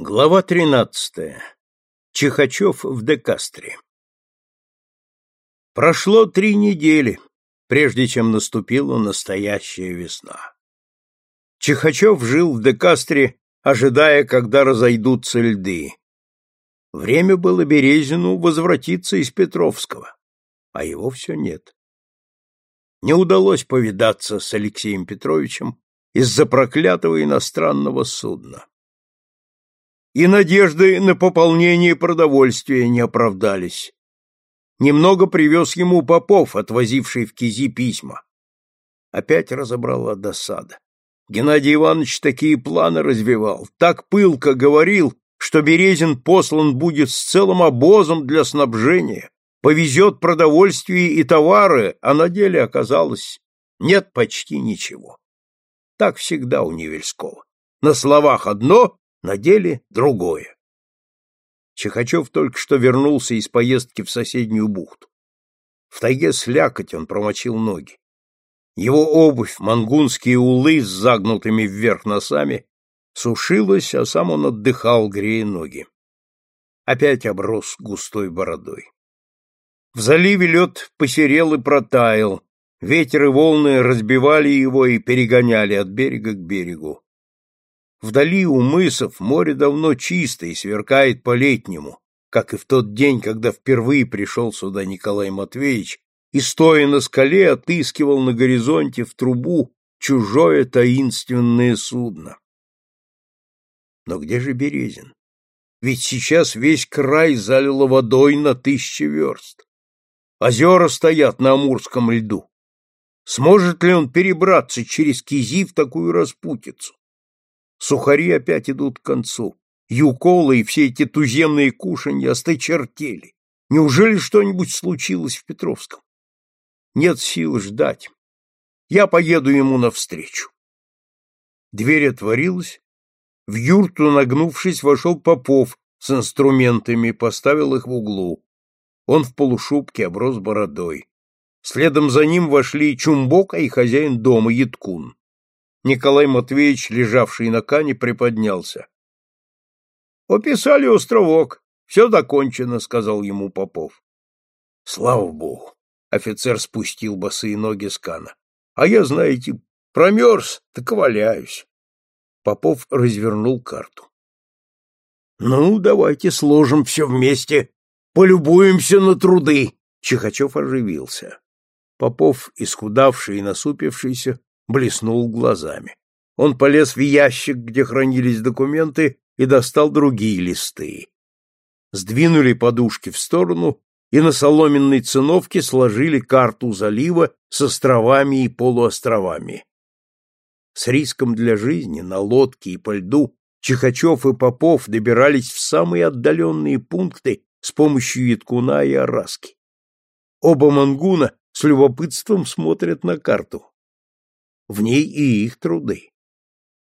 Глава тринадцатая. Чихачев в Декастре. Прошло три недели, прежде чем наступила настоящая весна. Чихачев жил в Декастре, ожидая, когда разойдутся льды. Время было Березину возвратиться из Петровского, а его все нет. Не удалось повидаться с Алексеем Петровичем из-за проклятого иностранного судна и надежды на пополнение продовольствия не оправдались. Немного привез ему Попов, отвозивший в Кизи письма. Опять разобрала досада. Геннадий Иванович такие планы развивал, так пылко говорил, что Березин послан будет с целым обозом для снабжения, повезет продовольствие и товары, а на деле оказалось нет почти ничего. Так всегда у Невельского. На словах одно, на деле другое. Чехачев только что вернулся из поездки в соседнюю бухту. В тайге слякоть он промочил ноги. Его обувь, мангунские улы с загнутыми вверх носами, сушилась, а сам он отдыхал, грея ноги. Опять оброс густой бородой. В заливе лед посерел и протаял, ветер и волны разбивали его и перегоняли от берега к берегу. Вдали у мысов море давно чисто и сверкает по-летнему, как и в тот день, когда впервые пришел сюда Николай Матвеевич и, стоя на скале, отыскивал на горизонте в трубу чужое таинственное судно. Но где же Березин? Ведь сейчас весь край залило водой на тысячи верст. Озера стоят на Амурском льду. Сможет ли он перебраться через Кизи в такую распутицу? Сухари опять идут к концу. Юколы и все эти туземные кушанья осточертели. Неужели что-нибудь случилось в Петровском? Нет сил ждать. Я поеду ему навстречу. Дверь отворилась. В юрту, нагнувшись, вошел Попов с инструментами, поставил их в углу. Он в полушубке оброс бородой. Следом за ним вошли Чумбока и хозяин дома Яткун. Николай Матвеевич, лежавший на кане, приподнялся. — Описали островок. Все закончено, — сказал ему Попов. — Слава богу! — офицер спустил босые ноги с кана. — А я, знаете, промерз, так валяюсь. Попов развернул карту. — Ну, давайте сложим все вместе, полюбуемся на труды. Чихачев оживился. Попов, исхудавший и насупившийся, блеснул глазами. Он полез в ящик, где хранились документы, и достал другие листы. Сдвинули подушки в сторону и на соломенной циновке сложили карту залива с островами и полуостровами. С риском для жизни на лодке и по льду Чихачев и Попов добирались в самые отдаленные пункты с помощью Яткуна и Араски. Оба мангуна с любопытством смотрят на карту в ней и их труды.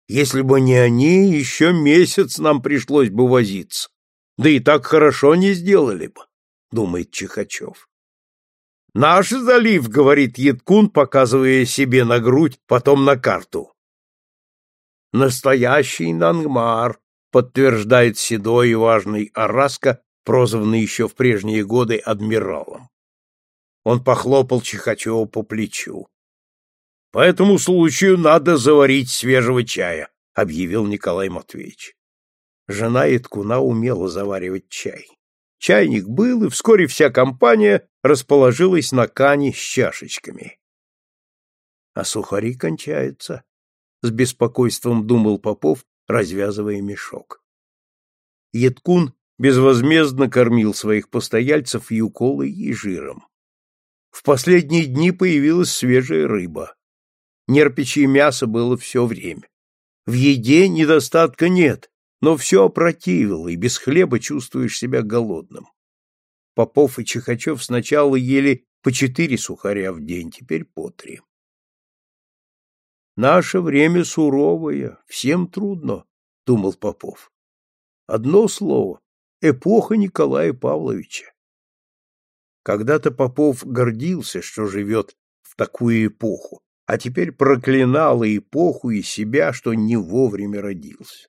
Если бы не они, еще месяц нам пришлось бы возиться. Да и так хорошо не сделали бы, думает Чихачев. Наш залив, говорит Яткун, показывая себе на грудь, потом на карту. Настоящий Нангмар, подтверждает седой и важный Араска, прозванный еще в прежние годы адмиралом. Он похлопал Чихачева по плечу. По этому случаю надо заварить свежего чая, объявил Николай Матвеевич. Жена Иткуна умела заваривать чай. Чайник был, и вскоре вся компания расположилась на кане с чашечками. А сухари кончаются, с беспокойством думал Попов, развязывая мешок. Едкун безвозмездно кормил своих постояльцев юколой и жиром. В последние дни появилась свежая рыба. Нерпичье мясо было все время. В еде недостатка нет, но все опротивило, и без хлеба чувствуешь себя голодным. Попов и Чихачев сначала ели по четыре сухаря в день, теперь по три. Наше время суровое, всем трудно, думал Попов. Одно слово эпоха Николая Павловича. Когда-то Попов гордился, что живет в такую эпоху, а теперь проклинала эпоху и себя, что не вовремя родился.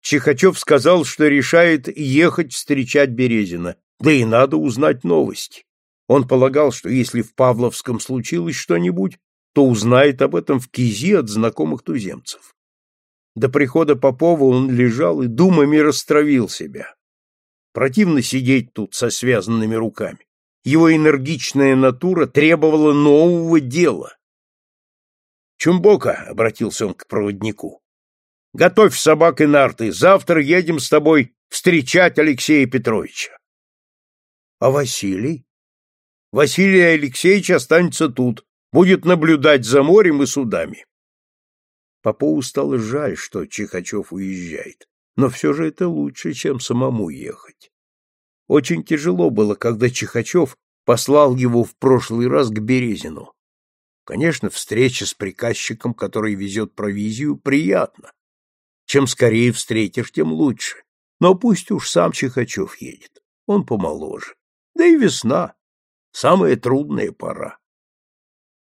Чихачев сказал, что решает ехать встречать Березина, да и надо узнать новости. Он полагал, что если в Павловском случилось что-нибудь, то узнает об этом в Кизи от знакомых туземцев. До прихода Попова он лежал и думами растравил себя. Противно сидеть тут со связанными руками. Его энергичная натура требовала нового дела. «Чумбока», — обратился он к проводнику, — «готовь собак и нарты, завтра едем с тобой встречать Алексея Петровича». «А Василий?» «Василий Алексеевич останется тут, будет наблюдать за морем и судами». Попову стало жаль, что Чихачев уезжает, но все же это лучше, чем самому ехать. Очень тяжело было, когда Чихачев послал его в прошлый раз к Березину. Конечно, встреча с приказчиком, который везет провизию, приятна. Чем скорее встретишь, тем лучше. Но пусть уж сам Чихачев едет. Он помоложе. Да и весна. Самая трудная пора.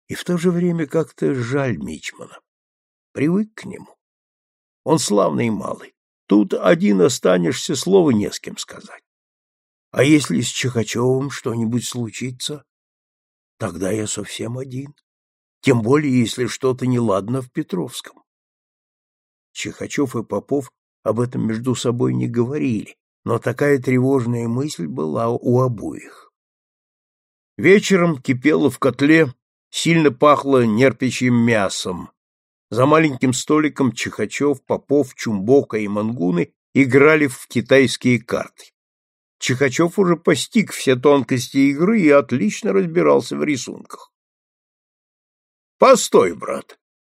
И в то же время как-то жаль Мичмана. Привык к нему. Он славный малый. Тут один останешься, слова не с кем сказать. А если с Чихачевым что-нибудь случится, тогда я совсем один тем более если что-то неладно в Петровском. Чихачев и Попов об этом между собой не говорили, но такая тревожная мысль была у обоих. Вечером кипело в котле, сильно пахло нерпичьим мясом. За маленьким столиком Чихачев, Попов, Чумбока и Мангуны играли в китайские карты. Чихачев уже постиг все тонкости игры и отлично разбирался в рисунках. Постой, брат.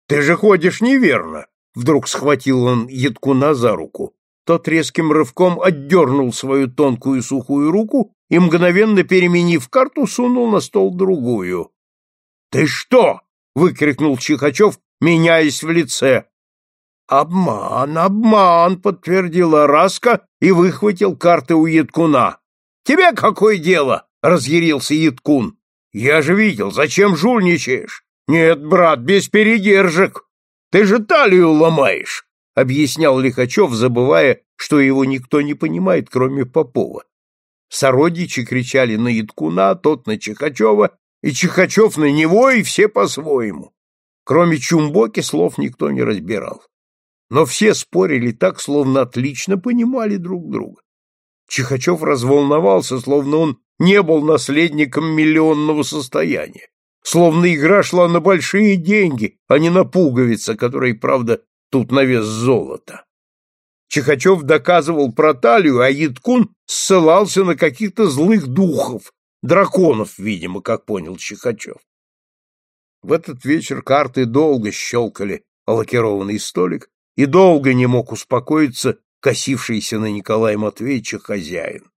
Ты же ходишь неверно. Вдруг схватил он Едкуна за руку. Тот резким рывком отдернул свою тонкую сухую руку и, мгновенно переменив карту, сунул на стол другую. — Ты что? — выкрикнул Чихачев, меняясь в лице. — Обман, обман, — подтвердила Раска и выхватил карты у Едкуна. — Тебе какое дело? — разъярился Едкун. — Я же видел, зачем жульничаешь? Нет, брат, без передержек. Ты же талию ломаешь, объяснял Лихачев, забывая, что его никто не понимает, кроме Попова. Сородичи кричали на Яткуна, тот на Чихачева, и Чихачев на него, и все по-своему. Кроме Чумбоки слов никто не разбирал. Но все спорили так, словно отлично понимали друг друга. Чихачев разволновался, словно он не был наследником миллионного состояния словно игра шла на большие деньги, а не на пуговицы, которые, правда, тут на вес золота. Чихачев доказывал про талию, а Яткун ссылался на каких-то злых духов, драконов, видимо, как понял Чихачев. В этот вечер карты долго щелкали о лакированный столик, и долго не мог успокоиться косившийся на Николая Матвеевича хозяин.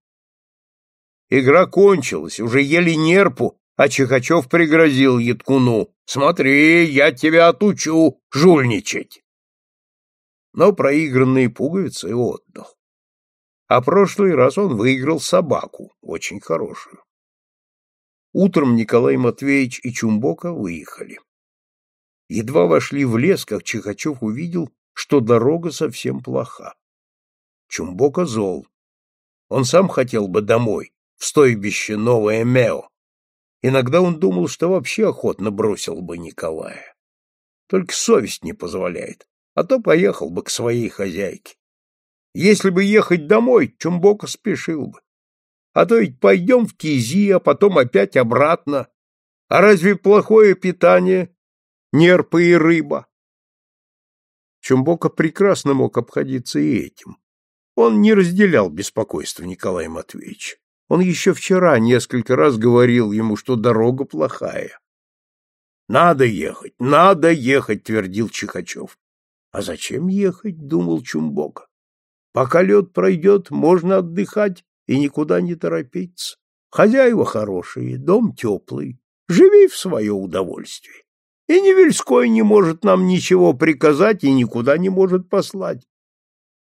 Игра кончилась, уже ели нерпу, а Чихачев пригрозил Яткуну. «Смотри, я тебя отучу жульничать!» Но проигранные пуговицы отдал. А прошлый раз он выиграл собаку, очень хорошую. Утром Николай Матвеевич и Чумбока выехали. Едва вошли в лес, как Чихачев увидел, что дорога совсем плоха. Чумбока зол. Он сам хотел бы домой, в стойбище Новое Мео, Иногда он думал, что вообще охотно бросил бы Николая. Только совесть не позволяет, а то поехал бы к своей хозяйке. Если бы ехать домой, Чумбока спешил бы. А то ведь пойдем в Кизи, а потом опять обратно. А разве плохое питание? Нерпы и рыба. Чумбока прекрасно мог обходиться и этим. Он не разделял беспокойства Николая Матвеевича. Он еще вчера несколько раз говорил ему, что дорога плохая. «Надо ехать, надо ехать», — твердил Чихачев. «А зачем ехать?» — думал Чумбока. «Пока лед пройдет, можно отдыхать и никуда не торопиться. Хозяева хорошие, дом теплый, живи в свое удовольствие. И Невельской не может нам ничего приказать и никуда не может послать».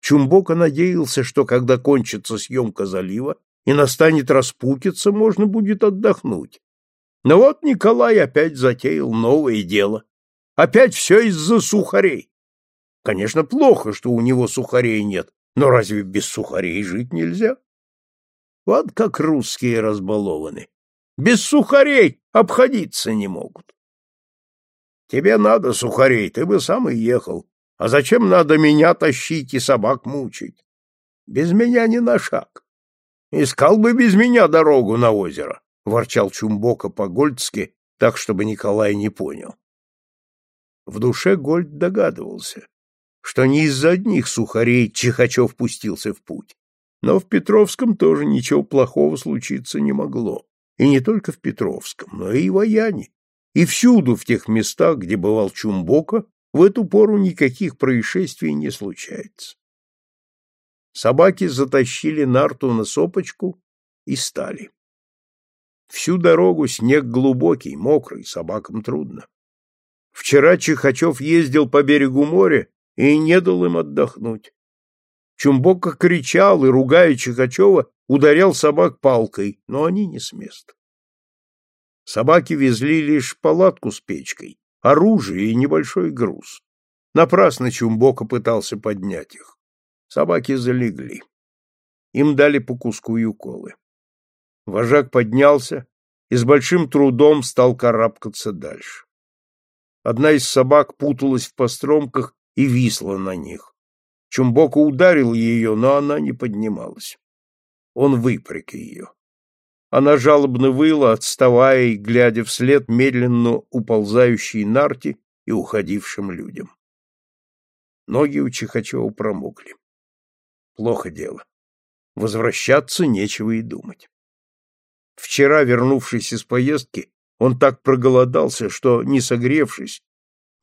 Чумбока надеялся, что когда кончится съемка залива, и настанет распутиться, можно будет отдохнуть. Но вот Николай опять затеял новое дело. Опять все из-за сухарей. Конечно, плохо, что у него сухарей нет, но разве без сухарей жить нельзя? Вот как русские разбалованы. Без сухарей обходиться не могут. Тебе надо сухарей, ты бы сам и ехал. А зачем надо меня тащить и собак мучить? Без меня ни на шаг. Искал бы без меня дорогу на озеро, — ворчал Чумбока по-гольдски, так, чтобы Николай не понял. В душе Гольд догадывался, что не из-за одних сухарей Чихачев пустился в путь. Но в Петровском тоже ничего плохого случиться не могло. И не только в Петровском, но и в Аяне. И всюду в тех местах, где бывал Чумбока, в эту пору никаких происшествий не случается. Собаки затащили нарту на сопочку и стали. Всю дорогу снег глубокий, мокрый, собакам трудно. Вчера Чихачев ездил по берегу моря и не дал им отдохнуть. Чумбока кричал и, ругая Чихачева, ударял собак палкой, но они не с места. Собаки везли лишь палатку с печкой, оружие и небольшой груз. Напрасно Чумбока пытался поднять их. Собаки залегли. Им дали по куску юколы. Вожак поднялся и с большим трудом стал карабкаться дальше. Одна из собак путалась в постромках и висла на них. Чумбока ударил ее, но она не поднималась. Он выпряг ее. Она жалобно выла, отставая и глядя вслед медленно уползающей нарти и уходившим людям. Ноги у Чихачева промокли. Плохо дело. Возвращаться нечего и думать. Вчера, вернувшись из поездки, он так проголодался, что, не согревшись,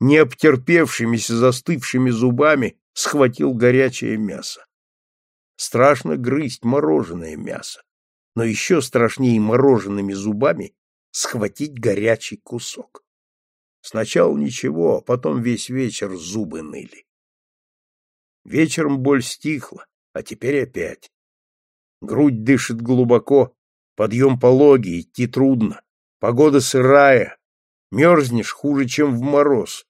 не обтерпевшимися застывшими зубами, схватил горячее мясо. Страшно грызть мороженое мясо, но еще страшнее мороженными зубами схватить горячий кусок. Сначала ничего, а потом весь вечер зубы ныли. Вечером боль стихла, а теперь опять. Грудь дышит глубоко, подъем пологий, идти трудно. Погода сырая, мерзнешь хуже, чем в мороз.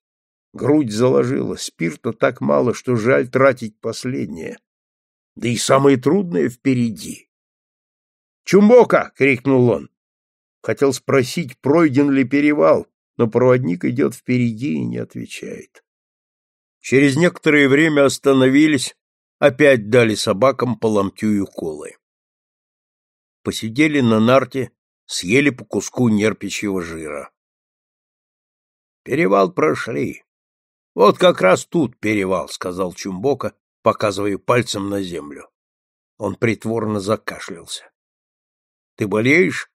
Грудь заложила, спирта так мало, что жаль тратить последнее. Да и самое трудное впереди. «Чумбока!» — крикнул он. Хотел спросить, пройден ли перевал, но проводник идет впереди и не отвечает. Через некоторое время остановились, опять дали собакам по ломтю колы. Посидели на нарте, съели по куску нерпичьего жира. Перевал прошли. Вот как раз тут перевал, сказал Чумбока, показывая пальцем на землю. Он притворно закашлялся. Ты болеешь?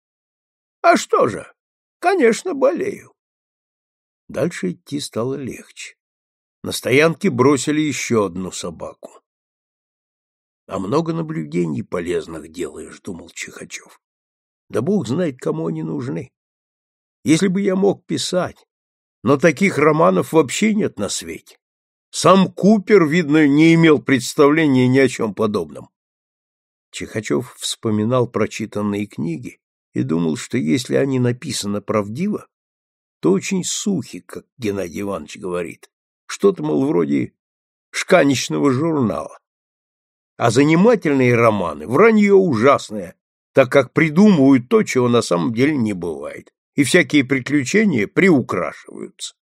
А что же? Конечно, болею. Дальше идти стало легче. На стоянке бросили еще одну собаку. А много наблюдений полезных делаешь, думал Чихачев. Да бог знает, кому они нужны. Если бы я мог писать, но таких романов вообще нет на свете. Сам Купер, видно, не имел представления ни о чем подобном. Чихачев вспоминал прочитанные книги и думал, что если они написаны правдиво, то очень сухи, как Геннадий Иванович говорит. Что-то, мол, вроде шканечного журнала. А занимательные романы — вранье ужасное, так как придумывают то, чего на самом деле не бывает, и всякие приключения приукрашиваются.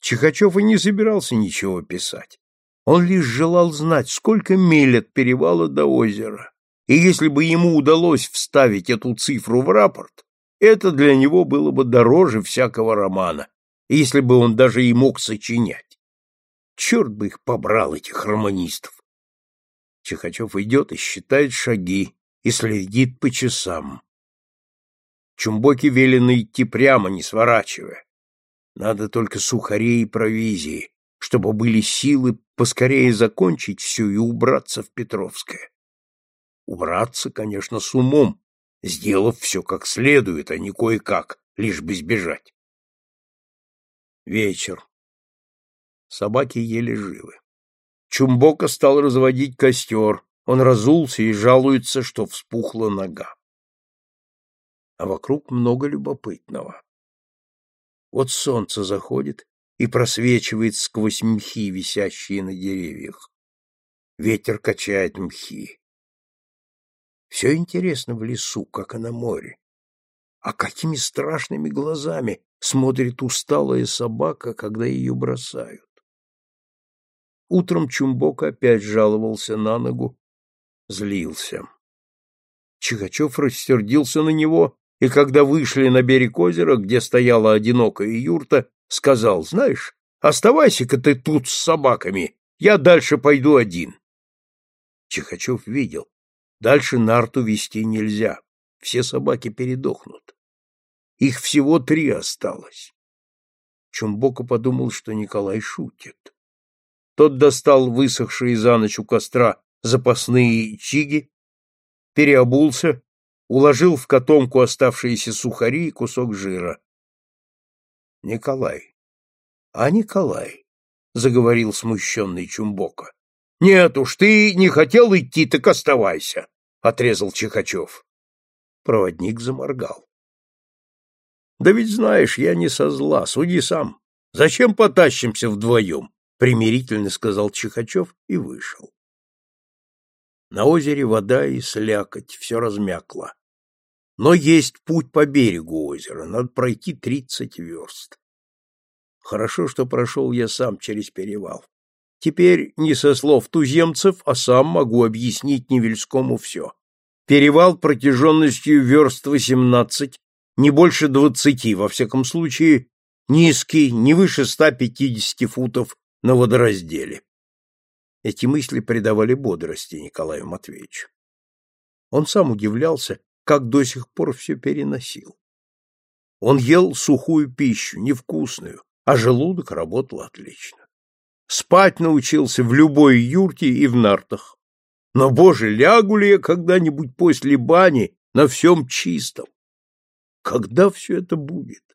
Чихачев и не собирался ничего писать. Он лишь желал знать, сколько миль от перевала до озера. И если бы ему удалось вставить эту цифру в рапорт, это для него было бы дороже всякого романа, если бы он даже и мог сочинять. Черт бы их побрал, этих романистов! Чихачев идет и считает шаги, и следит по часам. Чумбоке велено идти прямо, не сворачивая. Надо только сухарей и провизии, чтобы были силы поскорее закончить все и убраться в Петровское. Убраться, конечно, с умом, сделав все как следует, а не кое-как, лишь бы сбежать. Вечер. Собаки еле живы. Чумбока стал разводить костер. Он разулся и жалуется, что вспухла нога. А вокруг много любопытного. Вот солнце заходит, и просвечивает сквозь мхи, висящие на деревьях. Ветер качает мхи. Все интересно в лесу, как и на море. А какими страшными глазами смотрит усталая собака, когда ее бросают. Утром Чумбок опять жаловался на ногу, злился. Чихачев растердился на него, и когда вышли на берег озера, где стояла одинокая юрта, сказал, «Знаешь, оставайся-ка ты тут с собаками, я дальше пойду один». Чихачев видел, дальше нарту вести нельзя, все собаки передохнут. Их всего три осталось. Чумбока подумал, что Николай шутит. Тот достал высохшие за ночь у костра запасные чиги, переобулся, уложил в котомку оставшиеся сухари и кусок жира. — Николай. — А Николай? — заговорил смущенный Чумбока. — Нет уж, ты не хотел идти, так оставайся, — отрезал Чихачев. Проводник заморгал. Да ведь знаешь, я не со зла, суди сам. Зачем потащимся вдвоем? Примирительно сказал Чихачев и вышел. На озере вода и слякоть, все размякло. Но есть путь по берегу озера, надо пройти тридцать верст. Хорошо, что прошел я сам через перевал. Теперь не со слов туземцев, а сам могу объяснить Невельскому все. Перевал протяженностью верст восемнадцать не больше двадцати, во всяком случае, низкий, не выше ста пятидесяти футов на водоразделе. Эти мысли придавали бодрости Николаю Матвеевичу. Он сам удивлялся, как до сих пор все переносил. Он ел сухую пищу, невкусную, а желудок работал отлично. Спать научился в любой юрте и в нартах. Но, боже, лягу ли я когда-нибудь после бани на всем чистом? Когда все это будет?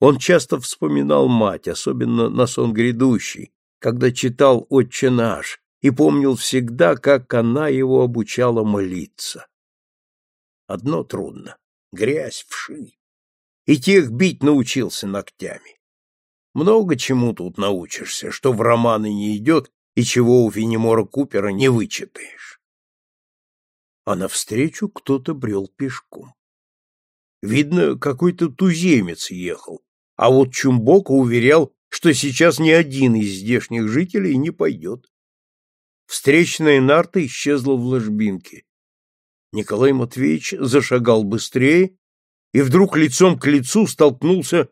Он часто вспоминал мать, особенно на сон грядущий, когда читал «Отче наш», и помнил всегда, как она его обучала молиться. Одно трудно — грязь, вши. И тех бить научился ногтями. Много чему тут научишься, что в романы не идет и чего у Фенемора Купера не вычитаешь. А навстречу кто-то брел пешком. Видно, какой-то туземец ехал, а вот Чумбока уверял, что сейчас ни один из здешних жителей не пойдет. Встречная нарта исчезла в ложбинке. Николай Матвеевич зашагал быстрее и вдруг лицом к лицу столкнулся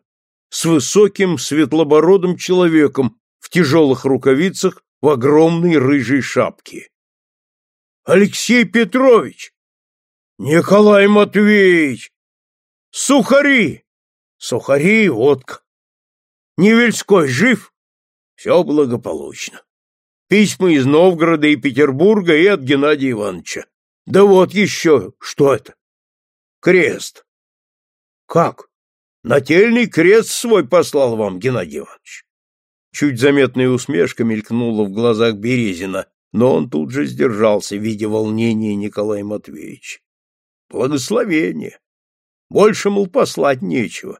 с высоким светлобородым человеком в тяжелых рукавицах в огромной рыжей шапке. «Алексей Петрович!» «Николай Матвеевич!» Сухари! Сухари и водка. Невельской жив? Все благополучно. Письма из Новгорода и Петербурга и от Геннадия Ивановича. Да вот еще, что это? Крест. Как? Нательный крест свой послал вам, Геннадий Иванович. Чуть заметная усмешка мелькнула в глазах Березина, но он тут же сдержался, видя волнение Николая Матвеевича. Благословение. Больше, мол, послать нечего.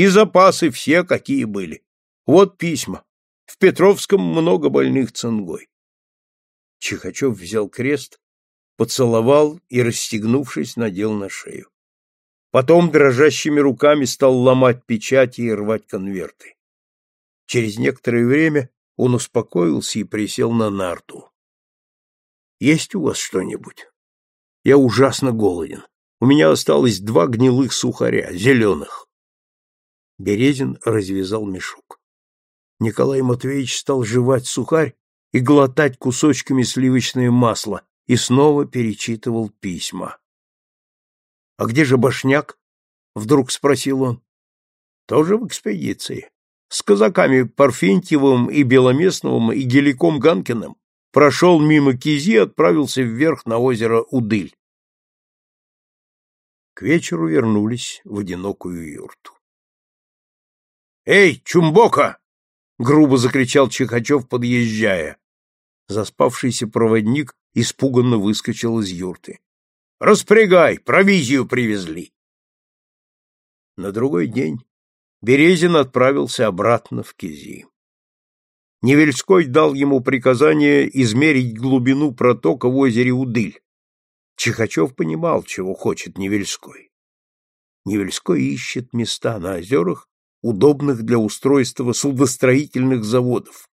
И запасы все, какие были. Вот письма. В Петровском много больных цингой. Чихачев взял крест, поцеловал и, расстегнувшись, надел на шею. Потом дрожащими руками стал ломать печати и рвать конверты. Через некоторое время он успокоился и присел на нарту. — Есть у вас что-нибудь? Я ужасно голоден. У меня осталось два гнилых сухаря, зеленых. Березин развязал мешок. Николай Матвеевич стал жевать сухарь и глотать кусочками сливочное масло и снова перечитывал письма. — А где же Башняк? — вдруг спросил он. — Тоже в экспедиции. С казаками Парфентьевым и Беломестновым и Геликом Ганкиным прошел мимо Кизи и отправился вверх на озеро Удыль. К вечеру вернулись в одинокую юрту. «Эй, Чумбока!» — грубо закричал Чихачев, подъезжая. Заспавшийся проводник испуганно выскочил из юрты. «Распрягай, провизию привезли!» На другой день Березин отправился обратно в Кизи. Невельской дал ему приказание измерить глубину протока в озере Удыль. Чихачев понимал, чего хочет Невельской. Невельской ищет места на озерах, удобных для устройства судостроительных заводов.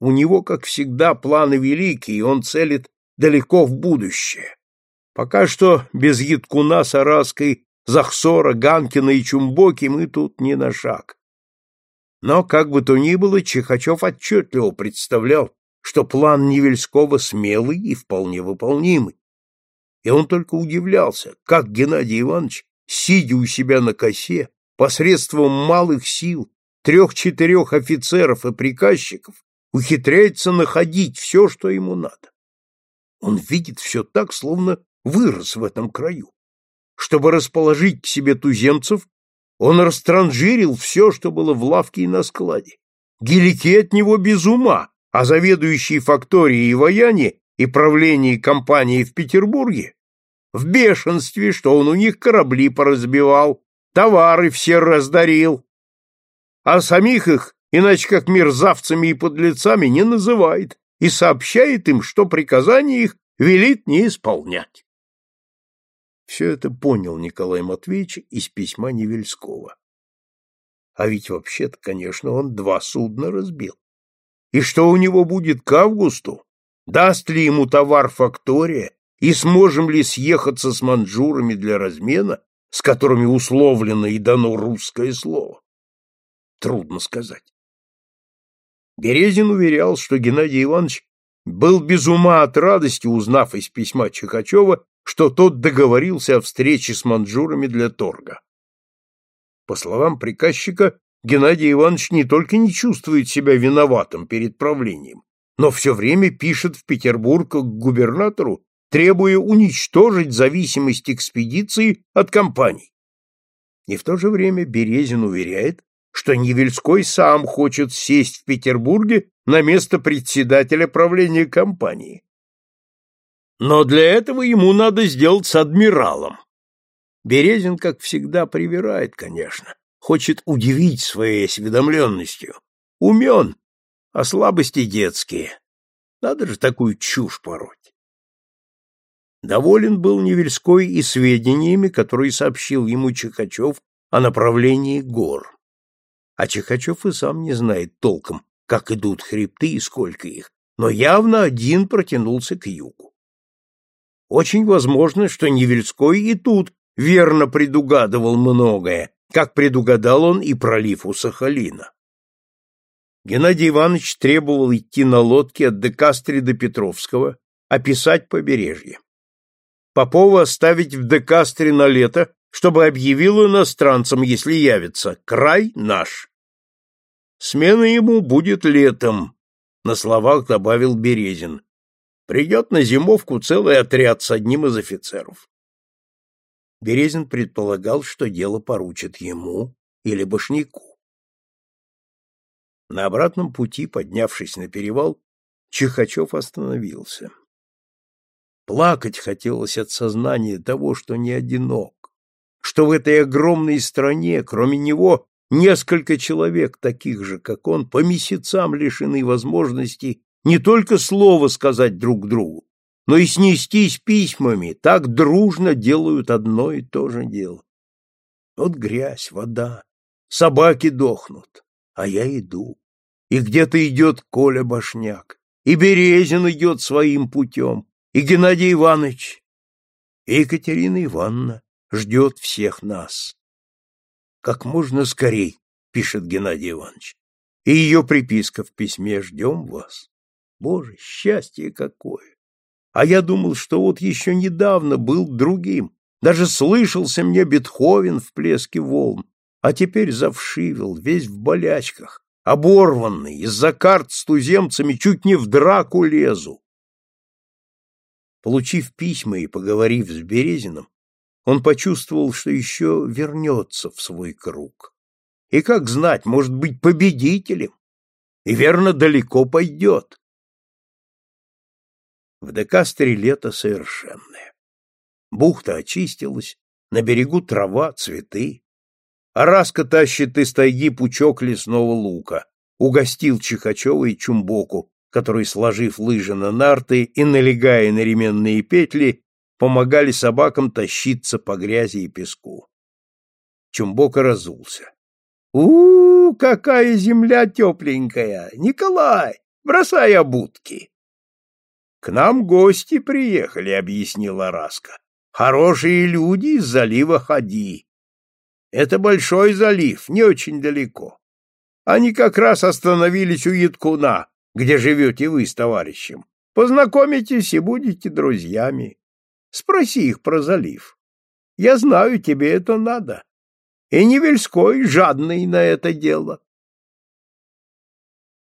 У него, как всегда, планы великие, и он целит далеко в будущее. Пока что без Яткуна, Сараской, Захсора, Ганкина и Чумбоки мы тут не на шаг. Но, как бы то ни было, Чехачев отчетливо представлял, что план Невельского смелый и вполне выполнимый. И он только удивлялся, как Геннадий Иванович, сидя у себя на косе, посредством малых сил, трех-четырех офицеров и приказчиков, ухитряется находить все, что ему надо. Он видит все так, словно вырос в этом краю. Чтобы расположить к себе туземцев, он растранжирил все, что было в лавке и на складе. Гелики от него без ума, а заведующий факторией и вояне и правление компании в Петербурге в бешенстве, что он у них корабли поразбивал, товары все раздарил, а самих их, иначе как мерзавцами и подлецами, не называет и сообщает им, что приказание их велит не исполнять. Все это понял Николай Матвеевич из письма Невельского. А ведь вообще-то, конечно, он два судна разбил. И что у него будет к августу? Даст ли ему товар фактория? И сможем ли съехаться с манжурами для размена, с которыми условлено и дано русское слово? Трудно сказать. Березин уверял, что Геннадий Иванович был без ума от радости, узнав из письма Чехачева, что тот договорился о встрече с манжурами для торга. По словам приказчика, Геннадий Иванович не только не чувствует себя виноватым перед правлением, но все время пишет в Петербург к губернатору, требуя уничтожить зависимость экспедиции от компаний. И в то же время Березин уверяет, что Невельской сам хочет сесть в Петербурге на место председателя правления компании. Но для этого ему надо сделать адмиралом. Березин, как всегда, привирает, конечно, хочет удивить своей осведомленностью. Умен, а слабости детские. Надо же такую чушь пороть. Доволен был Невельской и сведениями, которые сообщил ему Чехачев о направлении гор. А Чехачев и сам не знает толком, как идут хребты и сколько их, но явно один протянулся к югу. Очень возможно, что Невельской и тут верно предугадывал многое, как предугадал он и пролив у Сахалина. Геннадий Иванович требовал идти на лодке от Декастри до Петровского, описать побережье. Попова оставить в Декастре на лето, чтобы объявил иностранцам, если явится, край наш. Смена ему будет летом, на словах добавил Березин. Придет на зимовку целый отряд с одним из офицеров. Березин предполагал, что дело поручат ему или Башняку. На обратном пути, поднявшись на перевал, Чихачев остановился. Плакать хотелось от сознания того, что не одинок, что в этой огромной стране, кроме него, несколько человек, таких же, как он, по месяцам лишены возможности не только слово сказать друг другу, но и снестись письмами, так дружно делают одно и то же дело. Вот грязь, вода, собаки дохнут, а я иду. И где-то идет Коля Башняк, и Березин идет своим путем, и Геннадий Иванович, и Екатерина Ивановна ждет всех нас. Как можно скорей, пишет Геннадий Иванович, и ее приписка в письме «Ждем вас». Боже, счастье какое! А я думал, что вот еще недавно был другим. Даже слышался мне Бетховен в плеске волн, а теперь завшивел, весь в болячках, оборванный, из-за карт с туземцами чуть не в драку лезу. Получив письма и поговорив с Березиным, он почувствовал, что еще вернется в свой круг. И как знать, может быть победителем, и верно далеко пойдет. В Декастре лето совершенное. Бухта очистилась, на берегу трава, цветы. Араска тащит из тайги пучок лесного лука. Угостил Чихачева и Чумбоку, который, сложив лыжи на нарты и налегая на ременные петли, помогали собакам тащиться по грязи и песку. Чумбока разулся. -у, -у какая земля тепленькая! Николай, бросай обутки! — К нам гости приехали, — объяснила Раска. — Хорошие люди из залива Ходи. Это большой залив, не очень далеко. Они как раз остановились у Яткуна, где живете вы с товарищем. Познакомитесь и будете друзьями. Спроси их про залив. Я знаю, тебе это надо. И Невельской жадный на это дело.